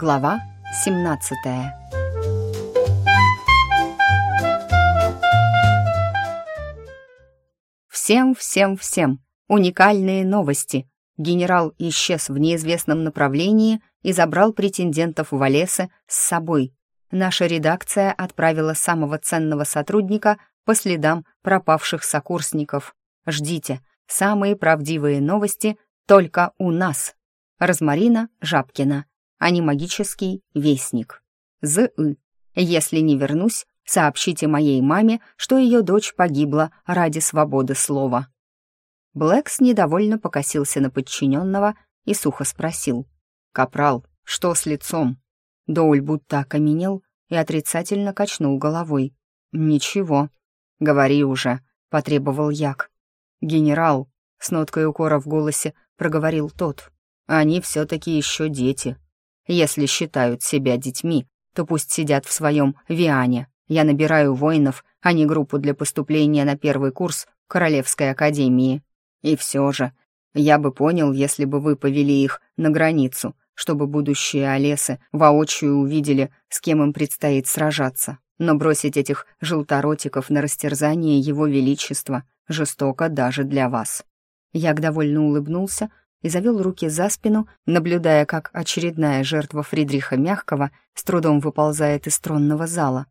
Глава 17 Всем, всем, всем! Уникальные новости! Генерал исчез в неизвестном направлении и забрал претендентов в Олесы с собой. Наша редакция отправила самого ценного сотрудника по следам пропавших сокурсников. Ждите, самые правдивые новости только у нас. Розмарина Жабкина а не магический вестник. З.И. Если не вернусь, сообщите моей маме, что ее дочь погибла ради свободы слова». Блэкс недовольно покосился на подчиненного и сухо спросил. «Капрал, что с лицом?» Доуль будто окаменел и отрицательно качнул головой. «Ничего. Говори уже», — потребовал Як. «Генерал», — с ноткой укора в голосе проговорил тот, «они все-таки еще дети, если считают себя детьми, то пусть сидят в своем Виане. Я набираю воинов, а не группу для поступления на первый курс Королевской Академии. И все же, я бы понял, если бы вы повели их на границу, чтобы будущие Олесы воочию увидели, с кем им предстоит сражаться. Но бросить этих желторотиков на растерзание Его Величества жестоко даже для вас. Я довольно улыбнулся, и завел руки за спину, наблюдая, как очередная жертва Фридриха Мягкого с трудом выползает из тронного зала.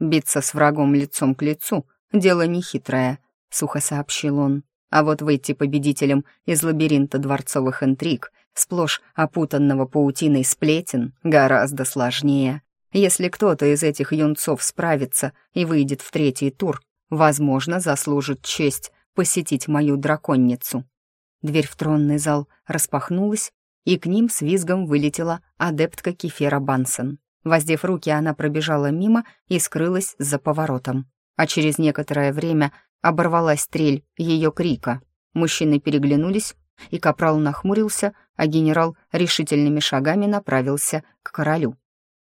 «Биться с врагом лицом к лицу — дело нехитрое», — сухо сообщил он. «А вот выйти победителем из лабиринта дворцовых интриг, сплошь опутанного паутиной сплетен, гораздо сложнее. Если кто-то из этих юнцов справится и выйдет в третий тур, возможно, заслужит честь посетить мою драконницу». Дверь в тронный зал распахнулась, и к ним с визгом вылетела адептка Кефера Бансон. Воздев руки, она пробежала мимо и скрылась за поворотом. А через некоторое время оборвалась трель ее крика. Мужчины переглянулись, и капрал нахмурился, а генерал решительными шагами направился к королю.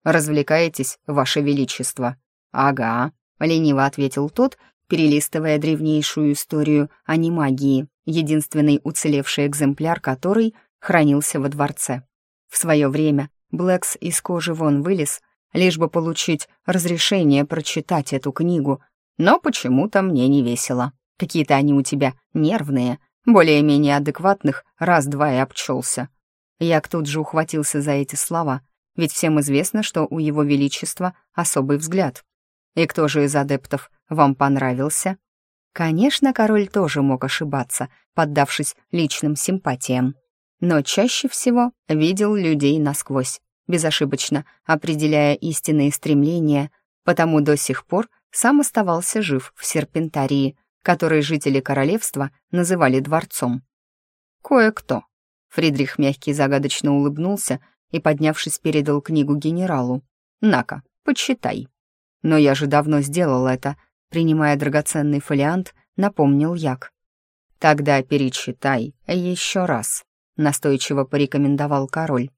«Развлекаетесь, ваше величество?» «Ага», — лениво ответил тот, перелистывая древнейшую историю анимагии единственный уцелевший экземпляр которой хранился во дворце. В свое время Блэкс из кожи вон вылез, лишь бы получить разрешение прочитать эту книгу, но почему-то мне не весело. Какие-то они у тебя нервные, более-менее адекватных раз-два и обчелся. Як тут же ухватился за эти слова, ведь всем известно, что у его величества особый взгляд. И кто же из адептов вам понравился? Конечно, король тоже мог ошибаться, поддавшись личным симпатиям. Но чаще всего видел людей насквозь, безошибочно определяя истинные стремления, потому до сих пор сам оставался жив в серпентарии, который жители королевства называли дворцом. «Кое-кто». Фридрих мягкий загадочно улыбнулся и, поднявшись, передал книгу генералу. «На-ка, почитай». «Но я же давно сделал это», Принимая драгоценный фолиант, напомнил Як. «Тогда перечитай еще раз», — настойчиво порекомендовал король.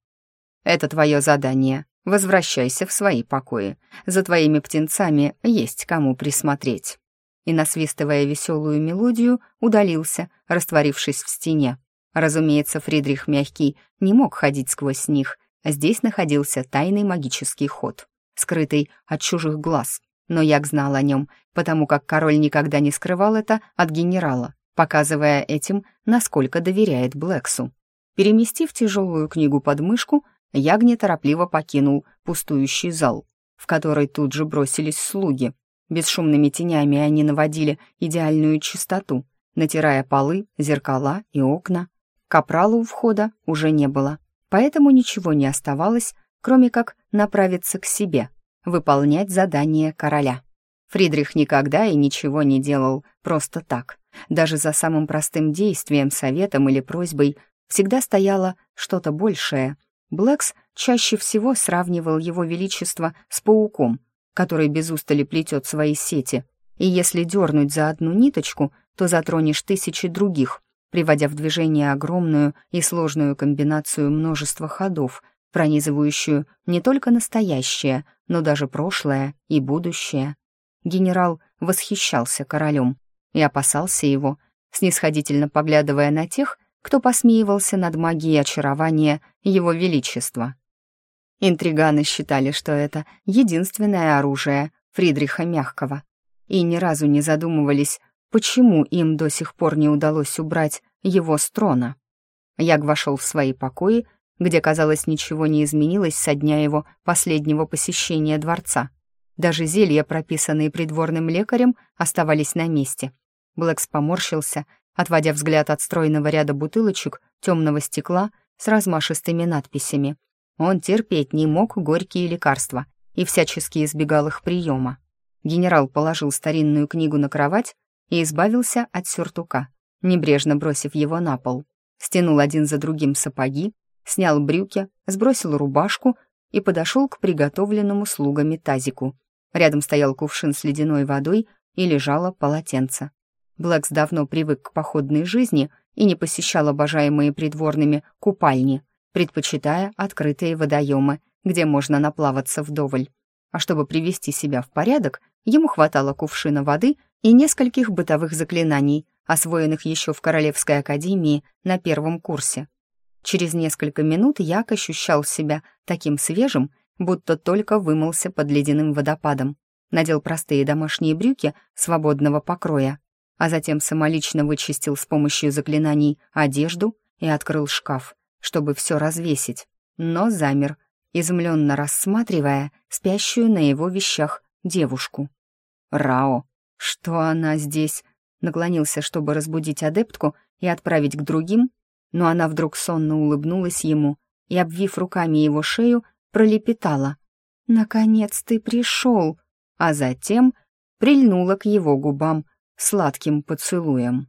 «Это твое задание. Возвращайся в свои покои. За твоими птенцами есть кому присмотреть». И, насвистывая веселую мелодию, удалился, растворившись в стене. Разумеется, Фридрих Мягкий не мог ходить сквозь них. Здесь находился тайный магический ход, скрытый от чужих глаз, но Як знал о нем, потому как король никогда не скрывал это от генерала, показывая этим, насколько доверяет Блэксу. Переместив тяжелую книгу под мышку, Яг неторопливо покинул пустующий зал, в который тут же бросились слуги. Бесшумными тенями они наводили идеальную чистоту, натирая полы, зеркала и окна. Капрала у входа уже не было, поэтому ничего не оставалось, кроме как направиться к себе — выполнять задание короля. Фридрих никогда и ничего не делал просто так. Даже за самым простым действием, советом или просьбой всегда стояло что-то большее. Блэкс чаще всего сравнивал его величество с пауком, который без устали плетет свои сети. И если дернуть за одну ниточку, то затронешь тысячи других, приводя в движение огромную и сложную комбинацию множества ходов, пронизывающую не только настоящее, но даже прошлое и будущее. Генерал восхищался королем и опасался его, снисходительно поглядывая на тех, кто посмеивался над магией очарования его величества. Интриганы считали, что это единственное оружие Фридриха Мягкого, и ни разу не задумывались, почему им до сих пор не удалось убрать его с трона. Яг вошел в свои покои, где, казалось, ничего не изменилось со дня его последнего посещения дворца. Даже зелья, прописанные придворным лекарем, оставались на месте. Блэкс поморщился, отводя взгляд от стройного ряда бутылочек темного стекла с размашистыми надписями. Он терпеть не мог горькие лекарства и всячески избегал их приема. Генерал положил старинную книгу на кровать и избавился от сюртука, небрежно бросив его на пол. Стянул один за другим сапоги, снял брюки, сбросил рубашку и подошел к приготовленному слугами тазику. Рядом стоял кувшин с ледяной водой и лежало полотенце. Блэкс давно привык к походной жизни и не посещал обожаемые придворными купальни, предпочитая открытые водоемы, где можно наплаваться вдоволь. А чтобы привести себя в порядок, ему хватало кувшина воды и нескольких бытовых заклинаний, освоенных еще в Королевской академии на первом курсе. Через несколько минут Як ощущал себя таким свежим, будто только вымылся под ледяным водопадом. Надел простые домашние брюки свободного покроя, а затем самолично вычистил с помощью заклинаний одежду и открыл шкаф, чтобы все развесить, но замер, изумленно рассматривая спящую на его вещах девушку. «Рао, что она здесь?» Наклонился, чтобы разбудить адептку и отправить к другим, но она вдруг сонно улыбнулась ему и, обвив руками его шею, пролепетала. «Наконец ты пришел!» а затем прильнула к его губам сладким поцелуем.